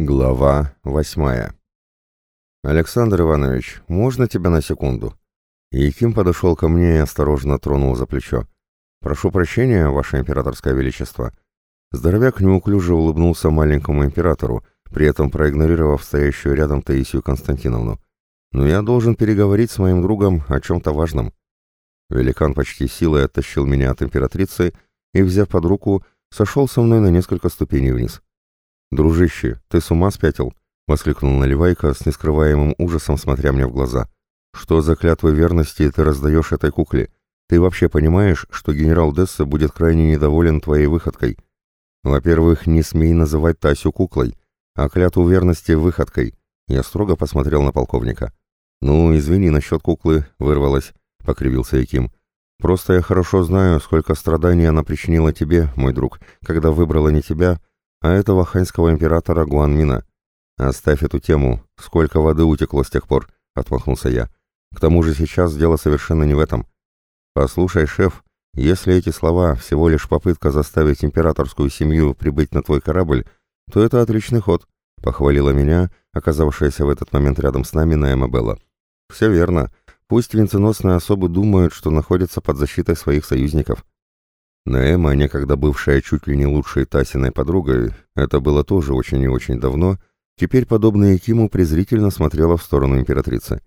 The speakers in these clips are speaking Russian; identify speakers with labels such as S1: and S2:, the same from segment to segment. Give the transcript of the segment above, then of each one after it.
S1: Глава восьмая. «Александр Иванович, можно тебя на секунду?» Яким подошел ко мне и осторожно тронул за плечо. «Прошу прощения, Ваше Императорское Величество». Здоровяк неуклюже улыбнулся маленькому императору, при этом проигнорировав стоящую рядом Таисию Константиновну. «Но я должен переговорить с моим другом о чем-то важном». Великан почти силой оттащил меня от императрицы и, взяв под руку, сошел со мной на несколько ступеней вниз. «Дружище, ты с ума спятил?» — воскликнул Наливайка с нескрываемым ужасом, смотря мне в глаза. «Что за клятвы верности ты раздаешь этой кукле? Ты вообще понимаешь, что генерал Десса будет крайне недоволен твоей выходкой? Во-первых, не смей называть Тасю куклой, а клятву верности выходкой». Я строго посмотрел на полковника. «Ну, извини насчет куклы», — вырвалась, — покривился Яким. «Просто я хорошо знаю, сколько страданий она причинила тебе, мой друг, когда выбрала не тебя, а этого ханьского императора Гуанмина. Оставь эту тему, сколько воды утекло с тех пор, отмахнулся я. К тому же сейчас дело совершенно не в этом. Послушай, шеф, если эти слова всего лишь попытка заставить императорскую семью прибыть на твой корабль, то это отличный ход, похвалила меня, оказавшаяся в этот момент рядом с нами Наэма Белла. Все верно. Пусть венценосные особы думают, что находятся под защитой своих союзников. Наэма, некогда бывшая чуть ли не лучшей Тасиной подругой, это было тоже очень и очень давно, теперь, подобная Киму, презрительно смотрела в сторону императрицы.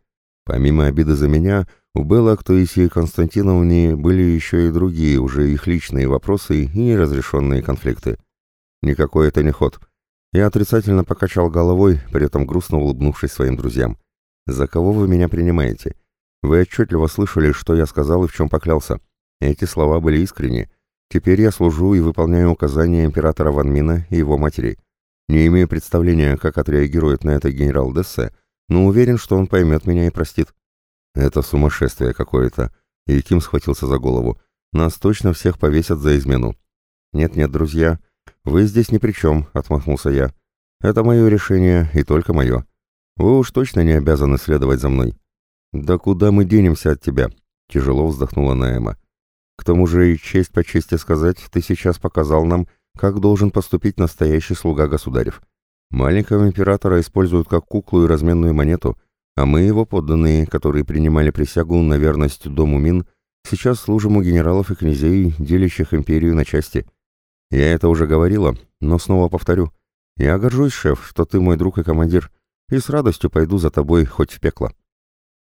S1: Помимо обиды за меня, у Белла к Таисии Константиновне были еще и другие, уже их личные вопросы и неразрешенные конфликты. Никакой это не ход. Я отрицательно покачал головой, при этом грустно улыбнувшись своим друзьям. «За кого вы меня принимаете? Вы отчетливо слышали, что я сказал и в чем поклялся. Эти слова были искренни, Теперь я служу и выполняю указания императора Ван и его матери. Не имею представления, как отреагирует на это генерал Дессе, но уверен, что он поймет меня и простит. Это сумасшествие какое-то. И Ким схватился за голову. Нас точно всех повесят за измену. Нет-нет, друзья, вы здесь ни при чем, отмахнулся я. Это мое решение и только мое. Вы уж точно не обязаны следовать за мной. Да куда мы денемся от тебя? Тяжело вздохнула Наэма. К тому же, и честь по чести сказать, ты сейчас показал нам, как должен поступить настоящий слуга государев. Маленького императора используют как куклу и разменную монету, а мы, его подданные, которые принимали присягу на верность дому Мин, сейчас служим у генералов и князей, делящих империю на части. Я это уже говорила, но снова повторю. Я горжусь, шеф, что ты мой друг и командир, и с радостью пойду за тобой хоть в пекло.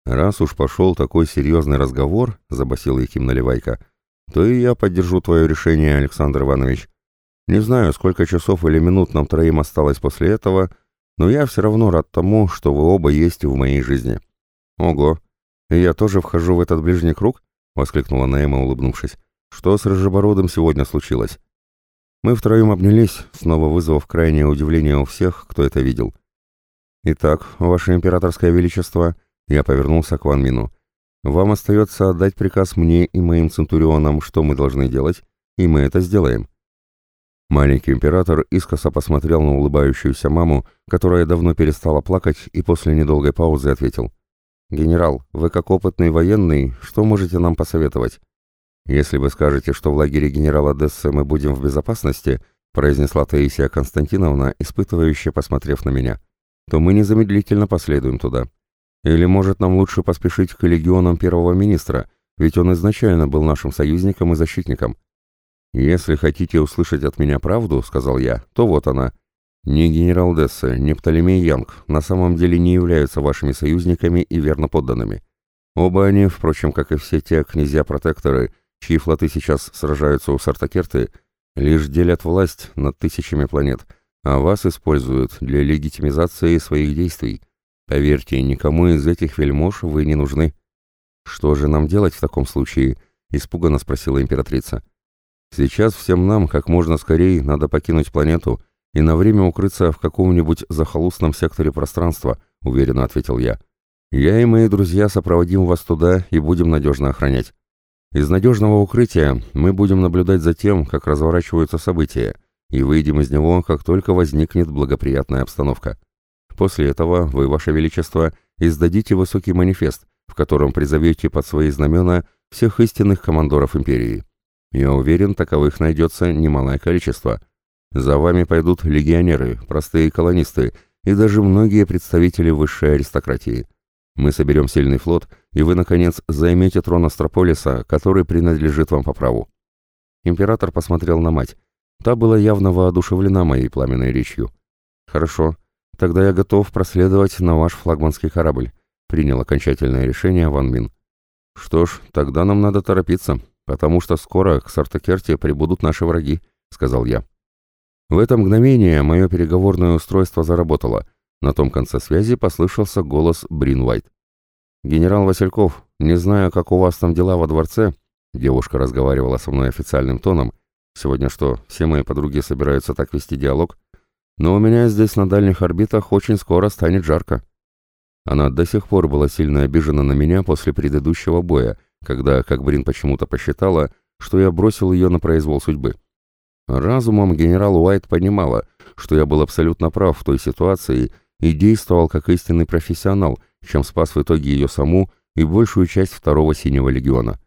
S1: Раз уж пошел такой серьезный разговор, — забасил Яким Наливайка, — то и я поддержу твое решение, Александр Иванович. Не знаю, сколько часов или минут нам троим осталось после этого, но я все равно рад тому, что вы оба есть в моей жизни». «Ого! И я тоже вхожу в этот ближний круг?» — воскликнула Наэма, улыбнувшись. «Что с Рыжебородом сегодня случилось?» Мы втроем обнялись, снова вызвав крайнее удивление у всех, кто это видел. «Итак, Ваше Императорское Величество», — я повернулся к Ван Мину, — вам остается отдать приказ мне и моим центурионам, что мы должны делать, и мы это сделаем». Маленький император искоса посмотрел на улыбающуюся маму, которая давно перестала плакать, и после недолгой паузы ответил. «Генерал, вы как опытный военный, что можете нам посоветовать?» «Если вы скажете, что в лагере генерала Дессы мы будем в безопасности», произнесла Таисия Константиновна, испытывающе посмотрев на меня, «то мы незамедлительно последуем туда. Или, может, нам лучше поспешить к легионам первого министра, ведь он изначально был нашим союзником и защитником. «Если хотите услышать от меня правду, — сказал я, — то вот она. Ни генерал Дессе, ни Птолемей Янг на самом деле не являются вашими союзниками и верно подданными. Оба они, впрочем, как и все те князья-протекторы, чьи флоты сейчас сражаются у Сартакерты, лишь делят власть над тысячами планет, а вас используют для легитимизации своих действий. Поверьте, никому из этих вельмож вы не нужны. Что же нам делать в таком случае? Испуганно спросила императрица. Сейчас всем нам как можно скорее надо покинуть планету и на время укрыться в каком-нибудь захолустном секторе пространства, уверенно ответил я. Я и мои друзья сопроводим вас туда и будем надежно охранять. Из надежного укрытия мы будем наблюдать за тем, как разворачиваются события, и выйдем из него, как только возникнет благоприятная обстановка. После этого вы, Ваше Величество, издадите высокий манифест, в котором призовете под свои знамена всех истинных командоров империи. Я уверен, таковых найдется немалое количество. За вами пойдут легионеры, простые колонисты и даже многие представители высшей аристократии. Мы соберем сильный флот, и вы, наконец, займете трон Астрополиса, который принадлежит вам по праву». Император посмотрел на мать. Та была явно воодушевлена моей пламенной речью. «Хорошо, тогда я готов проследовать на ваш флагманский корабль», принял окончательное решение Ван Мин. «Что ж, тогда нам надо торопиться, потому что скоро к Сартакерте прибудут наши враги», — сказал я. В это мгновение мое переговорное устройство заработало. На том конце связи послышался голос Брин Уайт. «Генерал Васильков, не знаю, как у вас там дела во дворце», девушка разговаривала со мной официальным тоном. «Сегодня что, все мои подруги собираются так вести диалог? Но у меня здесь на дальних орбитах очень скоро станет жарко». Она до сих пор была сильно обижена на меня после предыдущего боя, когда, как Брин почему-то посчитала, что я бросил ее на произвол судьбы. Разумом генерал Уайт понимала, что я был абсолютно прав в той ситуации и действовал как истинный профессионал, чем спас в итоге ее саму и большую часть второго синего легиона.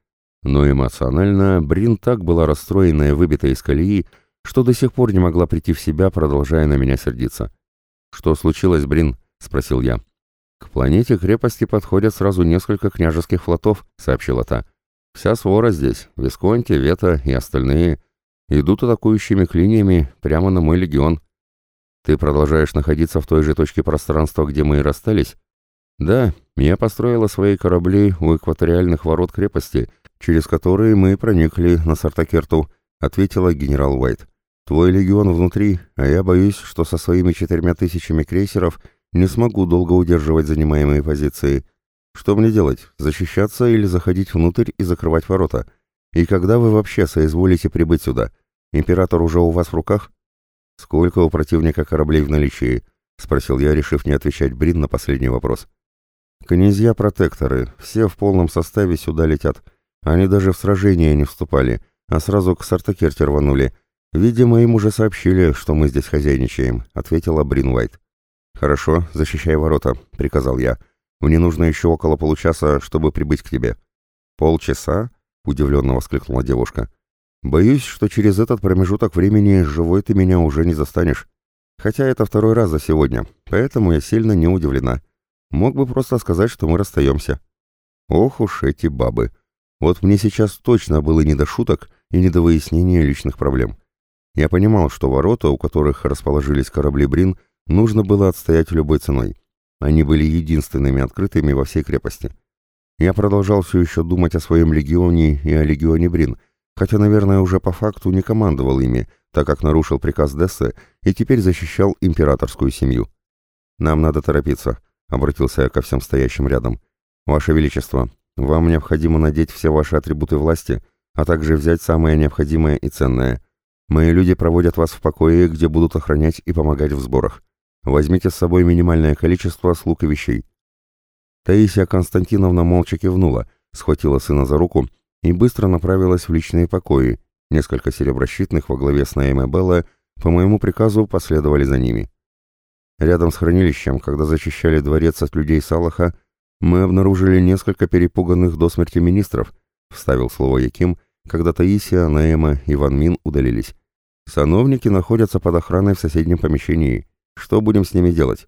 S1: Но эмоционально Брин так была расстроена и выбита из колеи, что до сих пор не могла прийти в себя, продолжая на меня сердиться. «Что случилось, Брин?» — спросил я. «К планете крепости подходят сразу несколько княжеских флотов», — сообщила та. «Вся свора здесь, Висконти, Вета и остальные идут атакующими клиниями прямо на мой легион. Ты продолжаешь находиться в той же точке пространства, где мы и расстались? Да, я построила свои корабли у экваториальных ворот крепости, через которые мы проникли на Сартакерту, ответила генерал Уайт. Твой легион внутри, а я боюсь, что со своими четырьмя тысячами крейсеров не смогу долго удерживать занимаемые позиции. Что мне делать, защищаться или заходить внутрь и закрывать ворота? И когда вы вообще соизволите прибыть сюда? Император уже у вас в руках? Сколько у противника кораблей в наличии? Спросил я, решив не отвечать Брин на последний вопрос. Князья-протекторы, все в полном составе сюда летят. Они даже в сражение не вступали, а сразу к Сартакерте рванули. Видимо, им уже сообщили, что мы здесь хозяйничаем, ответила Брин Уайт. Хорошо, защищай ворота, приказал я. Мне нужно еще около получаса, чтобы прибыть к тебе. Полчаса? — удивленно воскликнула девушка. «Боюсь, что через этот промежуток времени живой ты меня уже не застанешь. Хотя это второй раз за сегодня, поэтому я сильно не удивлена. Мог бы просто сказать, что мы расстаемся». «Ох уж эти бабы! Вот мне сейчас точно было не до шуток и не до выяснения личных проблем. Я понимал, что ворота, у которых расположились корабли Брин, нужно было отстоять любой ценой. Они были единственными открытыми во всей крепости. Я продолжал все еще думать о своем легионе и о легионе Брин, хотя, наверное, уже по факту не командовал ими, так как нарушил приказ Дессы и теперь защищал императорскую семью. «Нам надо торопиться», — обратился я ко всем стоящим рядом. «Ваше Величество, вам необходимо надеть все ваши атрибуты власти, а также взять самое необходимое и ценное. Мои люди проводят вас в покое, где будут охранять и помогать в сборах. Возьмите с собой минимальное количество слуг и вещей. Таисия Константиновна молча кивнула, схватила сына за руку и быстро направилась в личные покои. Несколько сереброщитных во главе с Наэмой Белла по моему приказу последовали за ними. Рядом с хранилищем, когда зачищали дворец от людей Салаха, мы обнаружили несколько перепуганных до смерти министров, вставил слово Яким, когда Таисия, Наэма и Ван Мин удалились. Сановники находятся под охраной в соседнем помещении. Что будем с ними делать?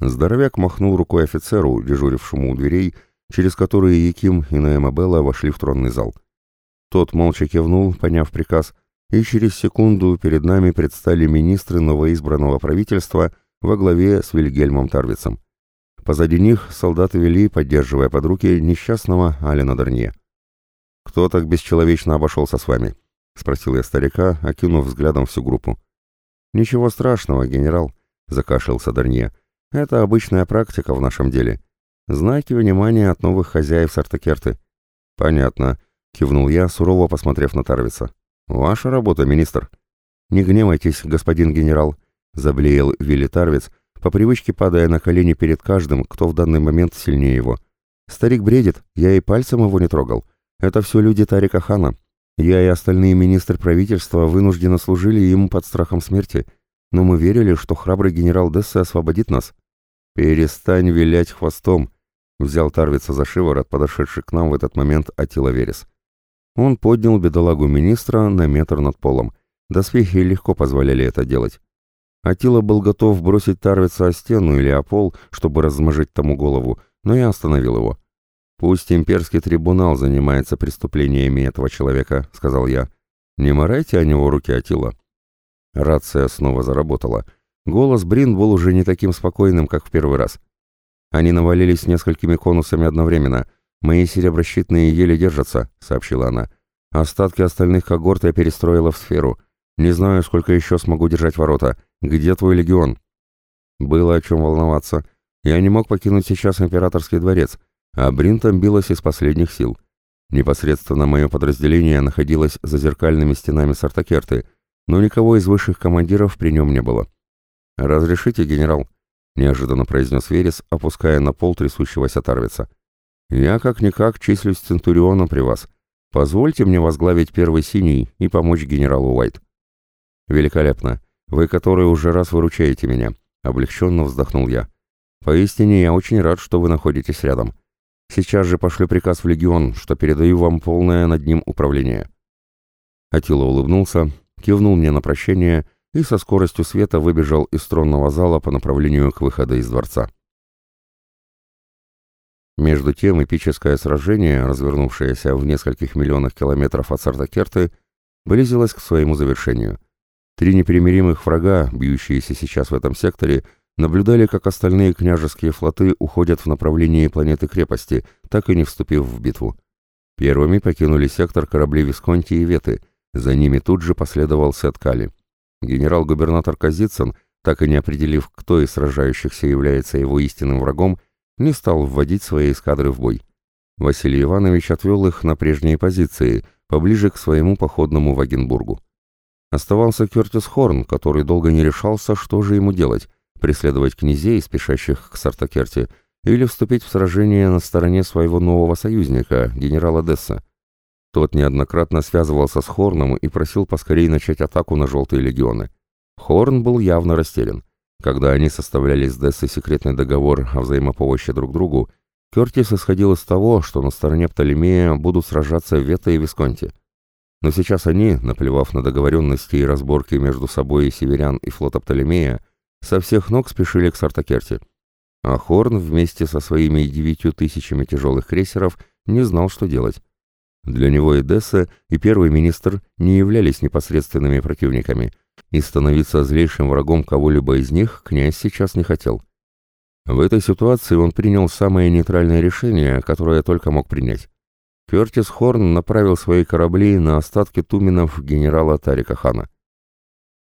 S1: Здоровяк махнул рукой офицеру, дежурившему у дверей, через которые Яким и Наэмабелла вошли в тронный зал. Тот молча кивнул, поняв приказ, и через секунду перед нами предстали министры новоизбранного правительства во главе с Вильгельмом Тарвицем. Позади них солдаты вели, поддерживая под руки несчастного Алина Дарнье. «Кто так бесчеловечно обошелся с вами?» — спросил я старика, окинув взглядом всю группу. «Ничего страшного, генерал», — закашлялся Дарнье. Это обычная практика в нашем деле. Знаки внимания от новых хозяев Сартакерты. Понятно, кивнул я, сурово посмотрев на Тарвица. Ваша работа, министр. Не гневайтесь, господин генерал, заблеял Вилли Тарвиц, по привычке падая на колени перед каждым, кто в данный момент сильнее его. Старик бредит, я и пальцем его не трогал. Это все люди Тарика Хана. Я и остальные министры правительства вынужденно служили ему под страхом смерти, но мы верили, что храбрый генерал Десса освободит нас. «Перестань вилять хвостом!» — взял Тарвица за шиворот, подошедший к нам в этот момент Атила Верес. Он поднял бедолагу министра на метр над полом, Доспехи легко позволяли это делать. Атила был готов бросить Тарвица о стену или о пол, чтобы размажить тому голову, но я остановил его. «Пусть имперский трибунал занимается преступлениями этого человека», — сказал я. «Не морайте о него руки Атила». Рация снова заработала. Голос Брин был уже не таким спокойным, как в первый раз. Они навалились несколькими конусами одновременно. «Мои сереброщитные еле держатся», — сообщила она. «Остатки остальных когорт я перестроила в сферу. Не знаю, сколько еще смогу держать ворота. Где твой легион?» Было о чем волноваться. Я не мог покинуть сейчас императорский дворец, а Брин там билась из последних сил. Непосредственно мое подразделение находилось за зеркальными стенами Сартакерты, но никого из высших командиров при нем не было. «Разрешите, генерал?» — неожиданно произнес Верес, опуская на пол трясущегося Тарвица. «Я как-никак числюсь Центурионом при вас. Позвольте мне возглавить первый синий и помочь генералу Уайт». «Великолепно. Вы который уже раз выручаете меня», — облегченно вздохнул я. «Поистине я очень рад, что вы находитесь рядом. Сейчас же пошлю приказ в легион, что передаю вам полное над ним управление». Атила улыбнулся, кивнул мне на прощение и со скоростью света выбежал из тронного зала по направлению к выходу из дворца. Между тем эпическое сражение, развернувшееся в нескольких миллионах километров от Сартакерты, близилось к своему завершению. Три непримиримых врага, бьющиеся сейчас в этом секторе, наблюдали, как остальные княжеские флоты уходят в направлении планеты-крепости, так и не вступив в битву. Первыми покинули сектор корабли Висконти и Веты, за ними тут же последовал Сет Кали. Генерал-губернатор Казицын, так и не определив, кто из сражающихся является его истинным врагом, не стал вводить свои эскадры в бой. Василий Иванович отвел их на прежние позиции, поближе к своему походному Вагенбургу. Оставался Кертис Хорн, который долго не решался, что же ему делать, преследовать князей, спешащих к Сартакерте, или вступить в сражение на стороне своего нового союзника, генерала Десса. Тот неоднократно связывался с Хорном и просил поскорее начать атаку на желтые легионы. Хорн был явно растерян. Когда они составляли с Дессой секретный договор о взаимопомощи друг другу, Кертис исходил из того, что на стороне Птолемея будут сражаться Вета и Висконти. Но сейчас они, наплевав на договоренности и разборки между собой и северян и флота Птолемея, со всех ног спешили к Сартакерте. А Хорн вместе со своими девятью тысячами тяжелых крейсеров не знал, что делать. Для него и Десса, и первый министр не являлись непосредственными противниками, и становиться злейшим врагом кого-либо из них князь сейчас не хотел. В этой ситуации он принял самое нейтральное решение, которое только мог принять. Кертис Хорн направил свои корабли на остатки туменов генерала Тарика Хана.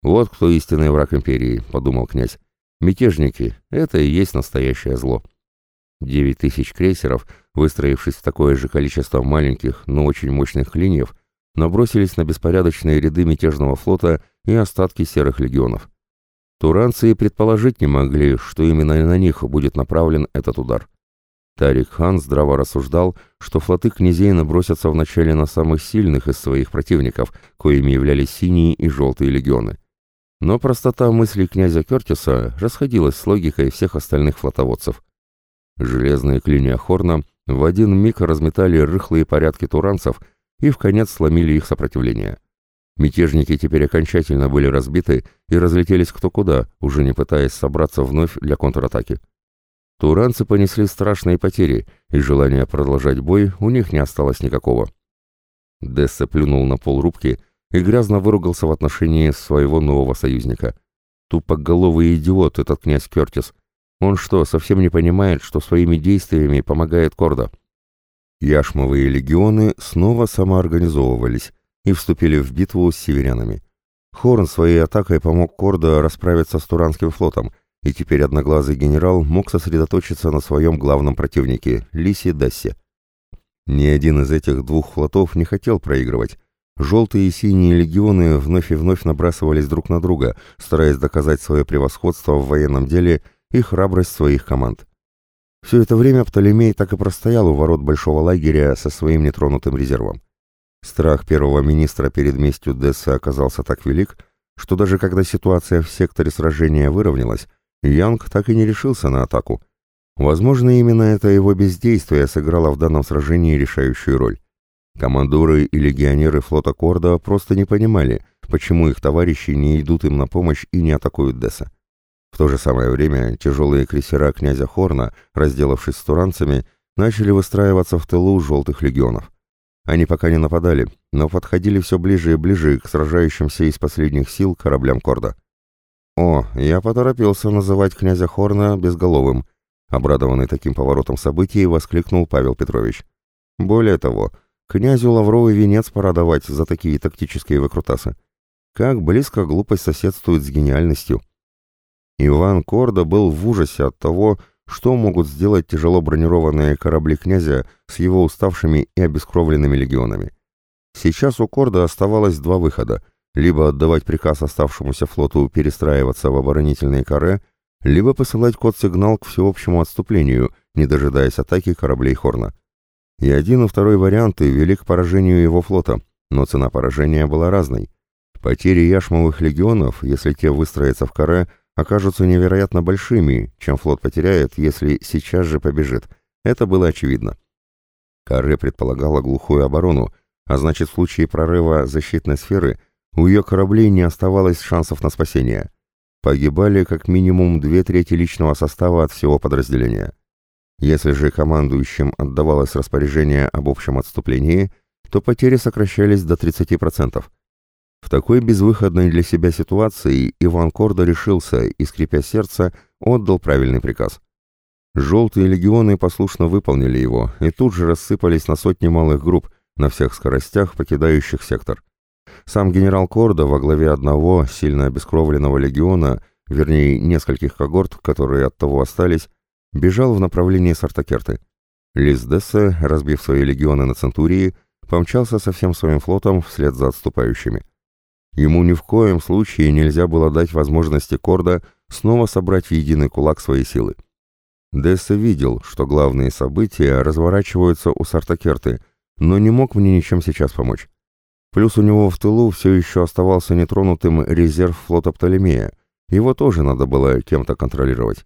S1: «Вот кто истинный враг империи», — подумал князь. «Мятежники — это и есть настоящее зло». Девять тысяч крейсеров, выстроившись в такое же количество маленьких, но очень мощных клиньев, набросились на беспорядочные ряды мятежного флота и остатки серых легионов. Туранцы и предположить не могли, что именно на них будет направлен этот удар. Тарик хан здраво рассуждал, что флоты князей набросятся вначале на самых сильных из своих противников, коими являлись синие и желтые легионы. Но простота мыслей князя Кертиса расходилась с логикой всех остальных флотоводцев. Железные клинья Хорна в один миг разметали рыхлые порядки туранцев и в конец сломили их сопротивление. Мятежники теперь окончательно были разбиты и разлетелись кто куда, уже не пытаясь собраться вновь для контратаки. Туранцы понесли страшные потери, и желания продолжать бой у них не осталось никакого. Десса плюнул на пол рубки и грязно выругался в отношении своего нового союзника. Тупоголовый идиот этот князь Кертис, он что, совсем не понимает, что своими действиями помогает Корда? Яшмовые легионы снова самоорганизовывались и вступили в битву с северянами. Хорн своей атакой помог Корда расправиться с Туранским флотом, и теперь одноглазый генерал мог сосредоточиться на своем главном противнике — Лисе Дассе. Ни один из этих двух флотов не хотел проигрывать. Желтые и синие легионы вновь и вновь набрасывались друг на друга, стараясь доказать свое превосходство в военном деле — и храбрость своих команд. Все это время Птолемей так и простоял у ворот большого лагеря со своим нетронутым резервом. Страх первого министра перед местью Десса оказался так велик, что даже когда ситуация в секторе сражения выровнялась, Янг так и не решился на атаку. Возможно, именно это его бездействие сыграло в данном сражении решающую роль. Командоры и легионеры флота Корда просто не понимали, почему их товарищи не идут им на помощь и не атакуют Десса. В то же самое время тяжелые крейсера князя Хорна, разделавшись с туранцами, начали выстраиваться в тылу желтых легионов. Они пока не нападали, но подходили все ближе и ближе к сражающимся из последних сил кораблям Корда. «О, я поторопился называть князя Хорна безголовым», обрадованный таким поворотом событий, воскликнул Павел Петрович. «Более того, князю лавровый венец пора давать за такие тактические выкрутасы. Как близко глупость соседствует с гениальностью». Иван Корда был в ужасе от того, что могут сделать тяжело бронированные корабли князя с его уставшими и обескровленными легионами. Сейчас у Корда оставалось два выхода – либо отдавать приказ оставшемуся флоту перестраиваться в оборонительные каре, либо посылать код-сигнал к всеобщему отступлению, не дожидаясь атаки кораблей Хорна. И один и второй варианты вели к поражению его флота, но цена поражения была разной. Потери яшмовых легионов, если те выстроятся в каре, окажутся невероятно большими, чем флот потеряет, если сейчас же побежит. Это было очевидно. Каре предполагала глухую оборону, а значит в случае прорыва защитной сферы у ее кораблей не оставалось шансов на спасение. Погибали как минимум две трети личного состава от всего подразделения. Если же командующим отдавалось распоряжение об общем отступлении, то потери сокращались до 30%. В такой безвыходной для себя ситуации Иван Кордо решился и, скрипя сердце, отдал правильный приказ. Желтые легионы послушно выполнили его и тут же рассыпались на сотни малых групп на всех скоростях, покидающих сектор. Сам генерал Кордо во главе одного сильно обескровленного легиона, вернее, нескольких когорт, которые от того остались, бежал в направлении Сартакерты. Лис Дессе, разбив свои легионы на Центурии, помчался со всем своим флотом вслед за отступающими. Ему ни в коем случае нельзя было дать возможности Корда снова собрать в единый кулак свои силы. Десса видел, что главные события разворачиваются у Сартакерты, но не мог мне ничем сейчас помочь. Плюс у него в тылу все еще оставался нетронутым резерв флота Птолемея. Его тоже надо было кем-то контролировать.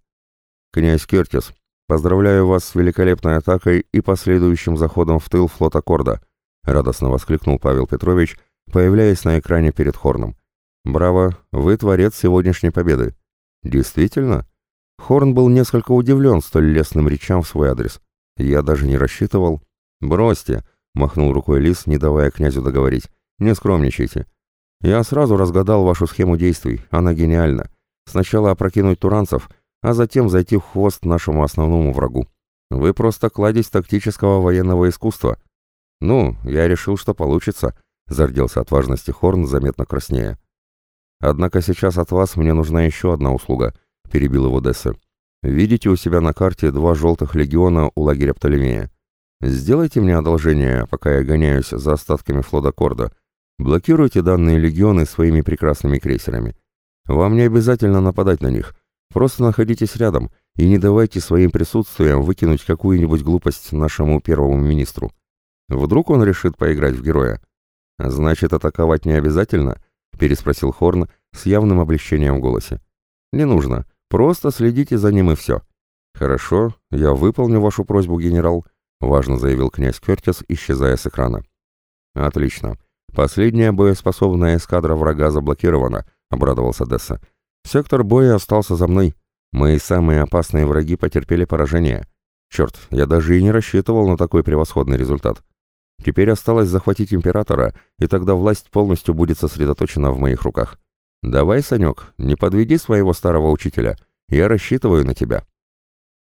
S1: «Князь Кертис, поздравляю вас с великолепной атакой и последующим заходом в тыл флота Корда», радостно воскликнул Павел Петрович, появляясь на экране перед Хорном. «Браво, вы творец сегодняшней победы». «Действительно?» Хорн был несколько удивлен столь лестным речам в свой адрес. «Я даже не рассчитывал». «Бросьте», — махнул рукой Лис, не давая князю договорить. «Не скромничайте. Я сразу разгадал вашу схему действий, она гениальна. Сначала опрокинуть туранцев, а затем зайти в хвост нашему основному врагу. Вы просто кладезь тактического военного искусства». «Ну, я решил, что получится», — зарделся от важности Хорн, заметно краснея. «Однако сейчас от вас мне нужна еще одна услуга», — перебил его Десса. «Видите у себя на карте два желтых легиона у лагеря Птолемея? Сделайте мне одолжение, пока я гоняюсь за остатками флота Корда. Блокируйте данные легионы своими прекрасными крейсерами. Вам не обязательно нападать на них. Просто находитесь рядом и не давайте своим присутствием выкинуть какую-нибудь глупость нашему первому министру. Вдруг он решит поиграть в героя? Значит, атаковать не обязательно? Переспросил Хорн с явным облегчением в голосе. Не нужно. Просто следите за ним и все. Хорошо, я выполню вашу просьбу, генерал важно заявил князь Кертис, исчезая с экрана. Отлично. Последняя боеспособная эскадра врага заблокирована, обрадовался Десса. Сектор боя остался за мной. Мои самые опасные враги потерпели поражение. Черт, я даже и не рассчитывал на такой превосходный результат. Теперь осталось захватить императора, и тогда власть полностью будет сосредоточена в моих руках. Давай, Санек, не подведи своего старого учителя. Я рассчитываю на тебя.